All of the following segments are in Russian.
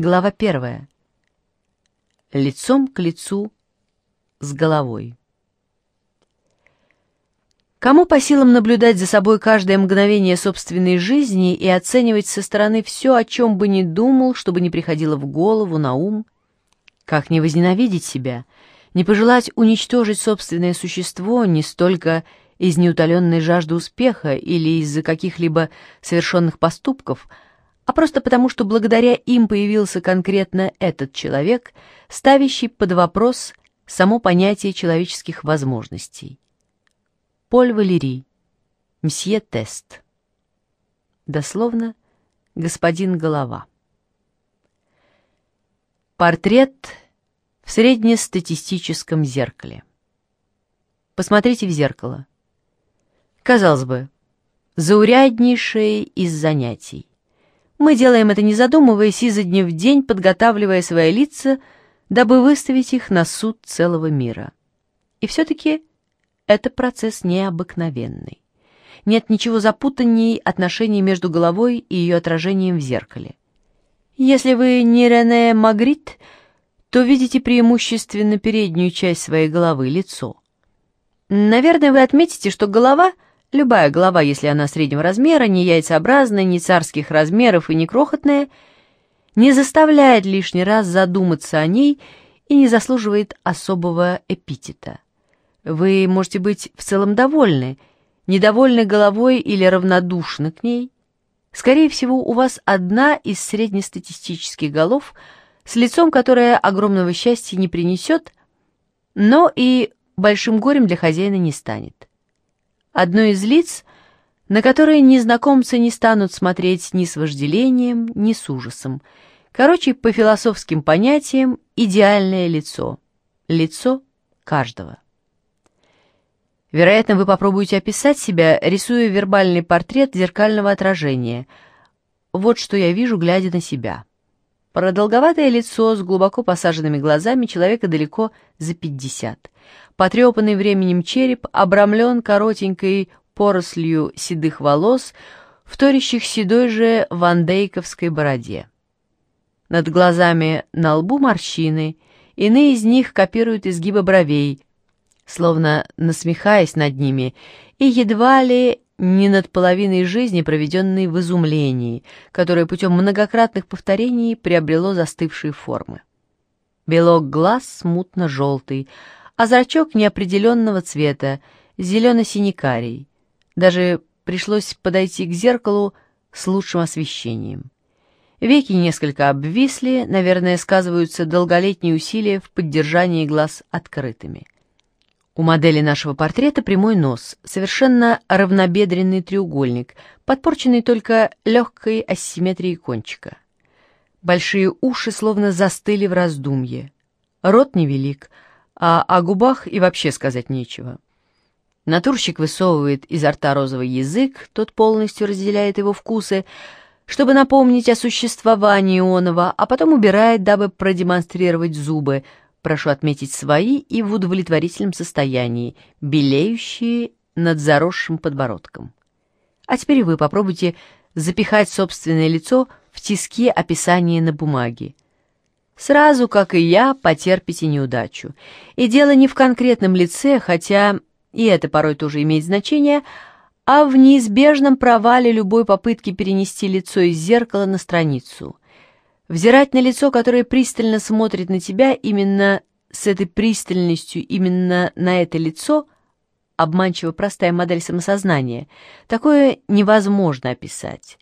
Глава первая. Лицом к лицу с головой. Кому по силам наблюдать за собой каждое мгновение собственной жизни и оценивать со стороны все, о чем бы ни думал, чтобы не приходило в голову, на ум? Как не возненавидеть себя, не пожелать уничтожить собственное существо не столько из неутоленной жажды успеха или из-за каких-либо совершенных поступков, а просто потому, что благодаря им появился конкретно этот человек, ставящий под вопрос само понятие человеческих возможностей. Поль Валери, мсье Тест. Дословно, господин Голова. Портрет в среднестатистическом зеркале. Посмотрите в зеркало. Казалось бы, зауряднейшее из занятий. Мы делаем это не задумываясь изо дня в день, подготавливая свои лица, дабы выставить их на суд целого мира. И все-таки это процесс необыкновенный. Нет ничего запутанней отношений между головой и ее отражением в зеркале. Если вы не Рене Магрит, то видите преимущественно переднюю часть своей головы, лицо. Наверное, вы отметите, что голова — Любая голова, если она среднего размера, не яйцеобразная, не царских размеров и не крохотная, не заставляет лишний раз задуматься о ней и не заслуживает особого эпитета. Вы можете быть в целом довольны, недовольны головой или равнодушны к ней. Скорее всего, у вас одна из среднестатистических голов с лицом, которое огромного счастья не принесет, но и большим горем для хозяина не станет одно из лиц, на которое незнакомцы не станут смотреть ни с вожделением, ни с ужасом. Короче, по философским понятиям, идеальное лицо. Лицо каждого. Вероятно, вы попробуете описать себя, рисуя вербальный портрет зеркального отражения. Вот что я вижу, глядя на себя. Продолговатое лицо с глубоко посаженными глазами человека далеко за пятьдесят. Потрепанный временем череп обрамлен коротенькой порослью седых волос, вторящих седой же вандейковской бороде. Над глазами на лбу морщины, иные из них копируют изгибы бровей, словно насмехаясь над ними, и едва ли не над половиной жизни, проведенной в изумлении, которое путем многократных повторений приобрело застывшие формы. Белок глаз смутно-желтый, а зрачок неопределенного цвета, зелено-синекарий. Даже пришлось подойти к зеркалу с лучшим освещением. Веки несколько обвисли, наверное, сказываются долголетние усилия в поддержании глаз открытыми. У модели нашего портрета прямой нос, совершенно равнобедренный треугольник, подпорченный только легкой асимметрией кончика. Большие уши словно застыли в раздумье. Рот невелик, а о губах и вообще сказать нечего. Натурщик высовывает изо рта розовый язык, тот полностью разделяет его вкусы, чтобы напомнить о существовании оного, а потом убирает, дабы продемонстрировать зубы, прошу отметить свои и в удовлетворительном состоянии, белеющие над заросшим подбородком. А теперь вы попробуйте запихать собственное лицо в тиски описания на бумаге. Сразу, как и я, потерпите неудачу. И дело не в конкретном лице, хотя и это порой тоже имеет значение, а в неизбежном провале любой попытки перенести лицо из зеркала на страницу. Взирать на лицо, которое пристально смотрит на тебя, именно с этой пристальностью, именно на это лицо, обманчиво простая модель самосознания, такое невозможно описать.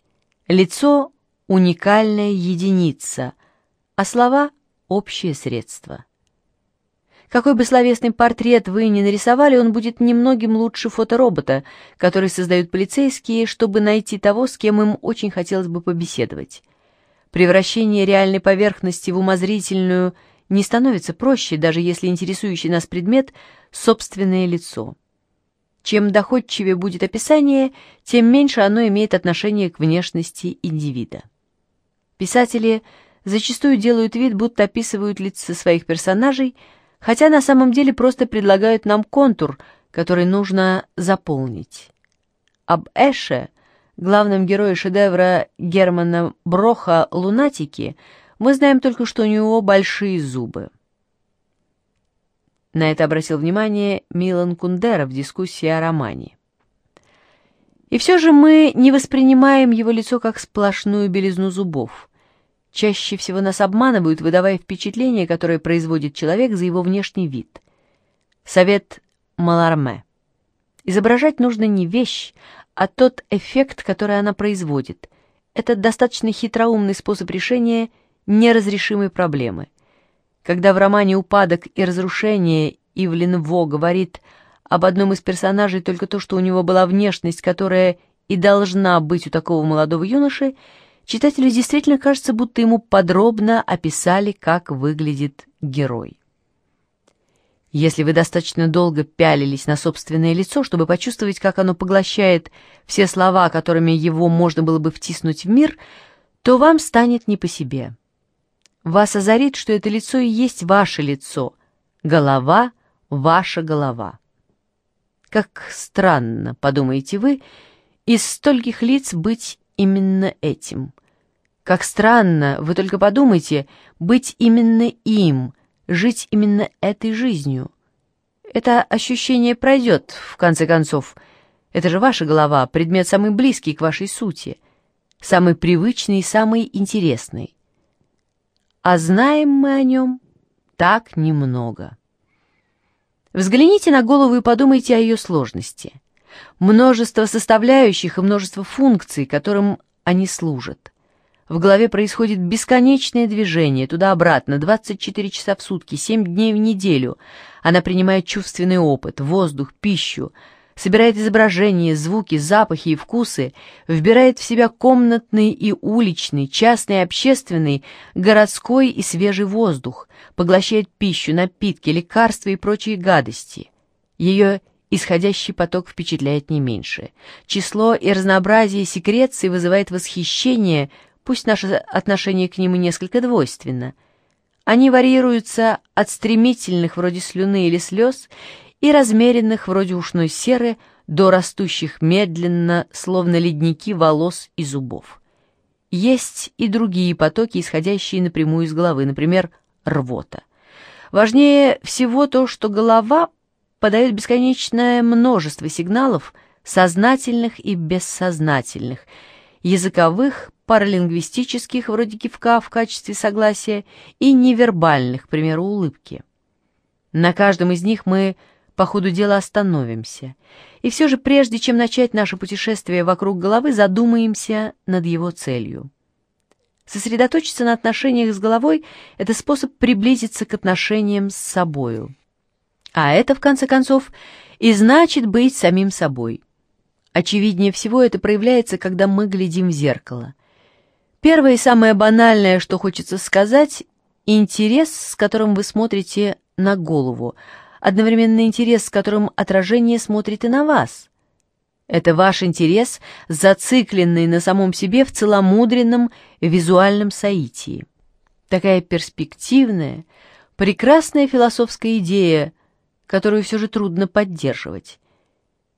Лицо — уникальная единица — а слова — общее средство. Какой бы словесный портрет вы ни нарисовали, он будет немногим лучше фоторобота, который создают полицейские, чтобы найти того, с кем им очень хотелось бы побеседовать. Превращение реальной поверхности в умозрительную не становится проще, даже если интересующий нас предмет — собственное лицо. Чем доходчивее будет описание, тем меньше оно имеет отношение к внешности индивида. Писатели — зачастую делают вид, будто описывают лица своих персонажей, хотя на самом деле просто предлагают нам контур, который нужно заполнить. Об Эше, главном герое шедевра Германа Броха «Лунатики», Мы знаем только, что у него большие зубы. На это обратил внимание Милан Кундера в дискуссии о романе. И все же мы не воспринимаем его лицо как сплошную белизну зубов. Чаще всего нас обманывают, выдавая впечатление, которое производит человек за его внешний вид. Совет Маларме. Изображать нужно не вещь, а тот эффект, который она производит. Это достаточно хитроумный способ решения неразрешимой проблемы. Когда в романе «Упадок и разрушение» Ивлин Во говорит об одном из персонажей только то, что у него была внешность, которая и должна быть у такого молодого юноши, читателю действительно кажется, будто ему подробно описали, как выглядит герой. Если вы достаточно долго пялились на собственное лицо, чтобы почувствовать, как оно поглощает все слова, которыми его можно было бы втиснуть в мир, то вам станет не по себе. Вас озарит, что это лицо и есть ваше лицо, голова — ваша голова. Как странно, подумаете вы, из стольких лиц быть именно этим. Как странно, вы только подумайте, быть именно им, жить именно этой жизнью. Это ощущение пройдет, в конце концов. Это же ваша голова, предмет самый близкий к вашей сути, самый привычный и самый интересный. А знаем мы о нем так немного. Взгляните на голову и подумайте о ее сложности. Множество составляющих и множество функций, которым они служат. В голове происходит бесконечное движение, туда-обратно, 24 часа в сутки, 7 дней в неделю. Она принимает чувственный опыт, воздух, пищу, собирает изображения, звуки, запахи и вкусы, вбирает в себя комнатный и уличный, частный и общественный, городской и свежий воздух, поглощает пищу, напитки, лекарства и прочие гадости. Ее исходящий поток впечатляет не меньше. Число и разнообразие секреций вызывает восхищение – пусть наше отношение к ним несколько двойственно. Они варьируются от стремительных вроде слюны или слез и размеренных вроде ушной серы до растущих медленно, словно ледники волос и зубов. Есть и другие потоки, исходящие напрямую из головы, например, рвота. Важнее всего то, что голова подает бесконечное множество сигналов, сознательных и бессознательных, языковых, паралингвистических, вроде кивка в качестве согласия, и невербальных, к примеру, улыбки. На каждом из них мы по ходу дела остановимся. И все же прежде, чем начать наше путешествие вокруг головы, задумаемся над его целью. Сосредоточиться на отношениях с головой – это способ приблизиться к отношениям с собою. А это, в конце концов, и значит быть самим собой. Очевиднее всего это проявляется, когда мы глядим в зеркало. Первое и самое банальное, что хочется сказать, интерес, с которым вы смотрите на голову, одновременно интерес, с которым отражение смотрит и на вас. Это ваш интерес, зацикленный на самом себе в целомудренном визуальном соитии. Такая перспективная, прекрасная философская идея, которую все же трудно поддерживать.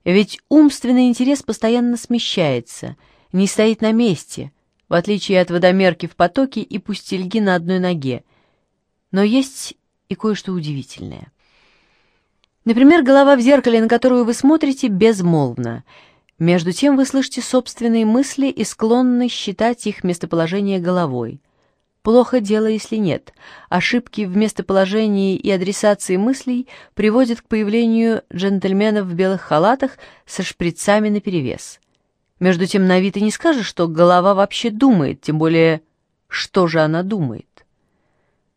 Ведь умственный интерес постоянно смещается, не стоит на месте – в отличие от водомерки в потоке и пустельги на одной ноге. Но есть и кое-что удивительное. Например, голова в зеркале, на которую вы смотрите, безмолвна. Между тем вы слышите собственные мысли и склонны считать их местоположение головой. Плохо дело, если нет. Ошибки в местоположении и адресации мыслей приводят к появлению джентльменов в белых халатах со шприцами наперевес. Между тем на вид и не скажешь, что голова вообще думает, тем более, что же она думает.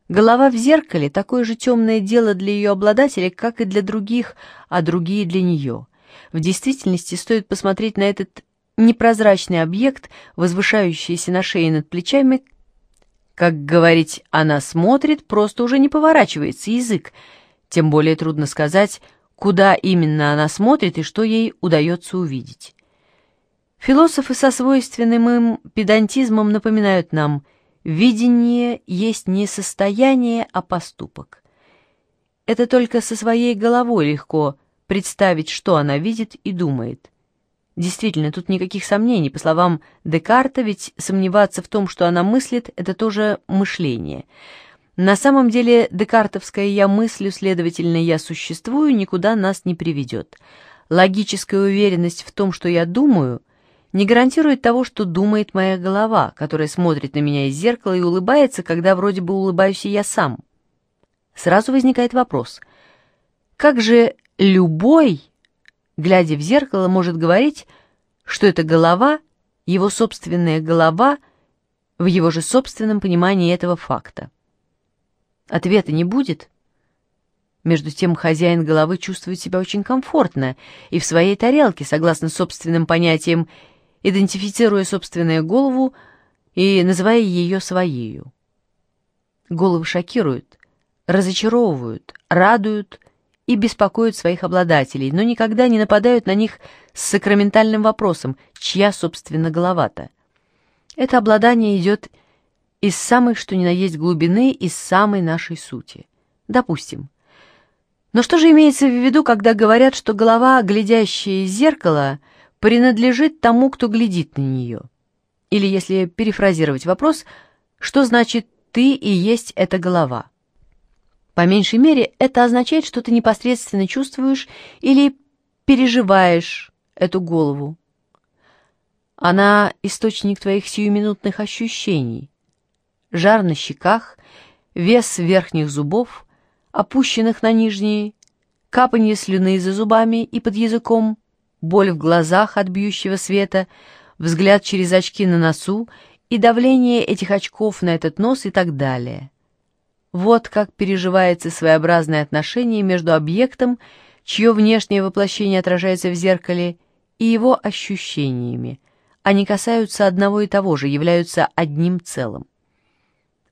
Голова в зеркале — такое же темное дело для ее обладателя, как и для других, а другие для нее. В действительности стоит посмотреть на этот непрозрачный объект, возвышающийся на шее над плечами, как говорить «она смотрит», просто уже не поворачивается язык, тем более трудно сказать, куда именно она смотрит и что ей удается увидеть. Философы со свойственным им педантизмом напоминают нам, видение есть не состояние, а поступок. Это только со своей головой легко представить, что она видит и думает. Действительно, тут никаких сомнений. По словам Декарта, ведь сомневаться в том, что она мыслит, это тоже мышление. На самом деле, декартовское «я мыслю», следовательно, «я существую» никуда нас не приведет. Логическая уверенность в том, что я думаю, не гарантирует того, что думает моя голова, которая смотрит на меня из зеркала и улыбается, когда вроде бы улыбаюсь и я сам. Сразу возникает вопрос, как же любой глядя в зеркало, может говорить, что это голова, его собственная голова, в его же собственном понимании этого факта. Ответа не будет. Между тем хозяин головы чувствует себя очень комфортно и в своей тарелке, согласно собственным понятиям, идентифицируя собственную голову и называя ее своею. Головы шокируют, разочаровывают, радуют и беспокоят своих обладателей, но никогда не нападают на них с сакраментальным вопросом, чья, собственно, голова-то. Это обладание идет из самой, что ни на есть глубины, из самой нашей сути. Допустим. Но что же имеется в виду, когда говорят, что голова, глядящая из зеркала, принадлежит тому, кто глядит на нее? Или, если перефразировать вопрос, что значит «ты и есть эта голова»? По меньшей мере, это означает, что ты непосредственно чувствуешь или переживаешь эту голову. Она — источник твоих сиюминутных ощущений. Жар на щеках, вес верхних зубов, опущенных на нижние, капанье слюны за зубами и под языком, боль в глазах от бьющего света, взгляд через очки на носу и давление этих очков на этот нос и так далее. Вот как переживается своеобразное отношение между объектом, чье внешнее воплощение отражается в зеркале, и его ощущениями. Они касаются одного и того же, являются одним целым.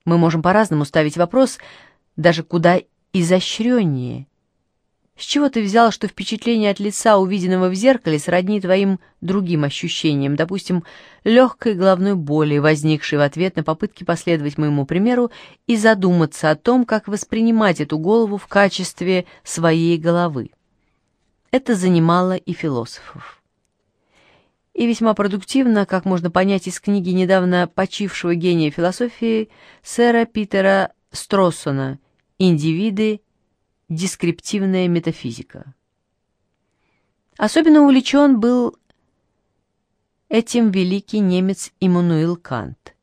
Мы можем по-разному ставить вопрос, даже куда изощреннее, с чего ты взял, что впечатление от лица, увиденного в зеркале, сродни твоим другим ощущениям, допустим, легкой головной боли, возникшей в ответ на попытки последовать моему примеру и задуматься о том, как воспринимать эту голову в качестве своей головы? Это занимало и философов. И весьма продуктивно, как можно понять из книги недавно почившего гения философии сэра Питера Строссона «Индивиды дескриптивная метафизика. Особенно увлечен был этим великий немец Иммануил Кант.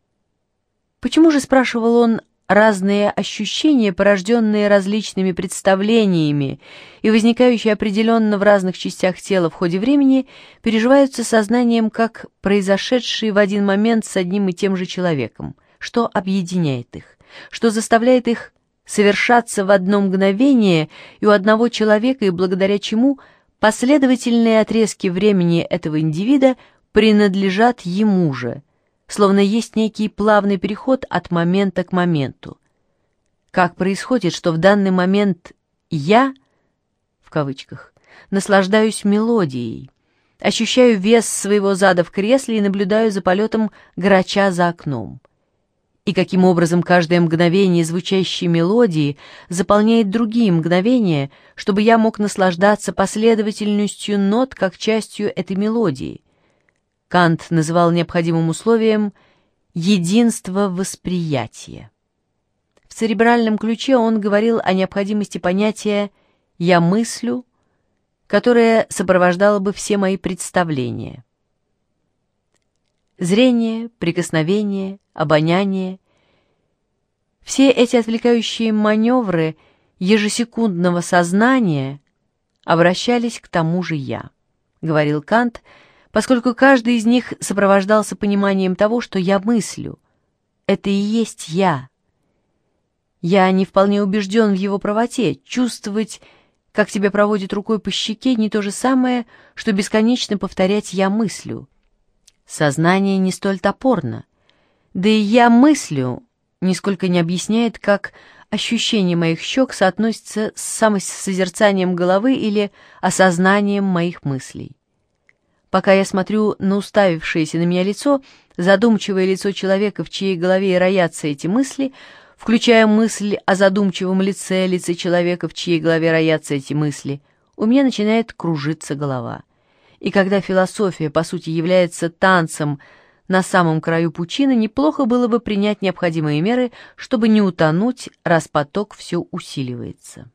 Почему же, спрашивал он, разные ощущения, порожденные различными представлениями и возникающие определенно в разных частях тела в ходе времени, переживаются сознанием как произошедшие в один момент с одним и тем же человеком, что объединяет их, что заставляет их совершаться в одно мгновение и у одного человека, и благодаря чему последовательные отрезки времени этого индивида принадлежат ему же, словно есть некий плавный переход от момента к моменту. Как происходит, что в данный момент «я», в кавычках, наслаждаюсь мелодией, ощущаю вес своего зада в кресле и наблюдаю за полетом грача за окном и каким образом каждое мгновение звучащей мелодии заполняет другие мгновения, чтобы я мог наслаждаться последовательностью нот как частью этой мелодии. Кант называл необходимым условием единство восприятия. В церебральном ключе он говорил о необходимости понятия «я мыслю», которое сопровождало бы все мои представления. Зрение, прикосновение, обоняние. Все эти отвлекающие маневры ежесекундного сознания обращались к тому же «я», — говорил Кант, поскольку каждый из них сопровождался пониманием того, что я мыслю. Это и есть «я». Я не вполне убежден в его правоте. Чувствовать, как тебя проводит рукой по щеке, не то же самое, что бесконечно повторять «я мыслю». Сознание не столь топорно. Да и «я мыслю» нисколько не объясняет, как ощущение моих щек соотносится с самосозерцанием головы или осознанием моих мыслей. Пока я смотрю на уставившееся на меня лицо, задумчивое лицо человека, в чьей голове роятся эти мысли, включая мысль о задумчивом лице, лице человека, в чьей голове роятся эти мысли, у меня начинает кружиться голова. И когда философия, по сути, является танцем на самом краю пучины, неплохо было бы принять необходимые меры, чтобы не утонуть, раз поток все усиливается.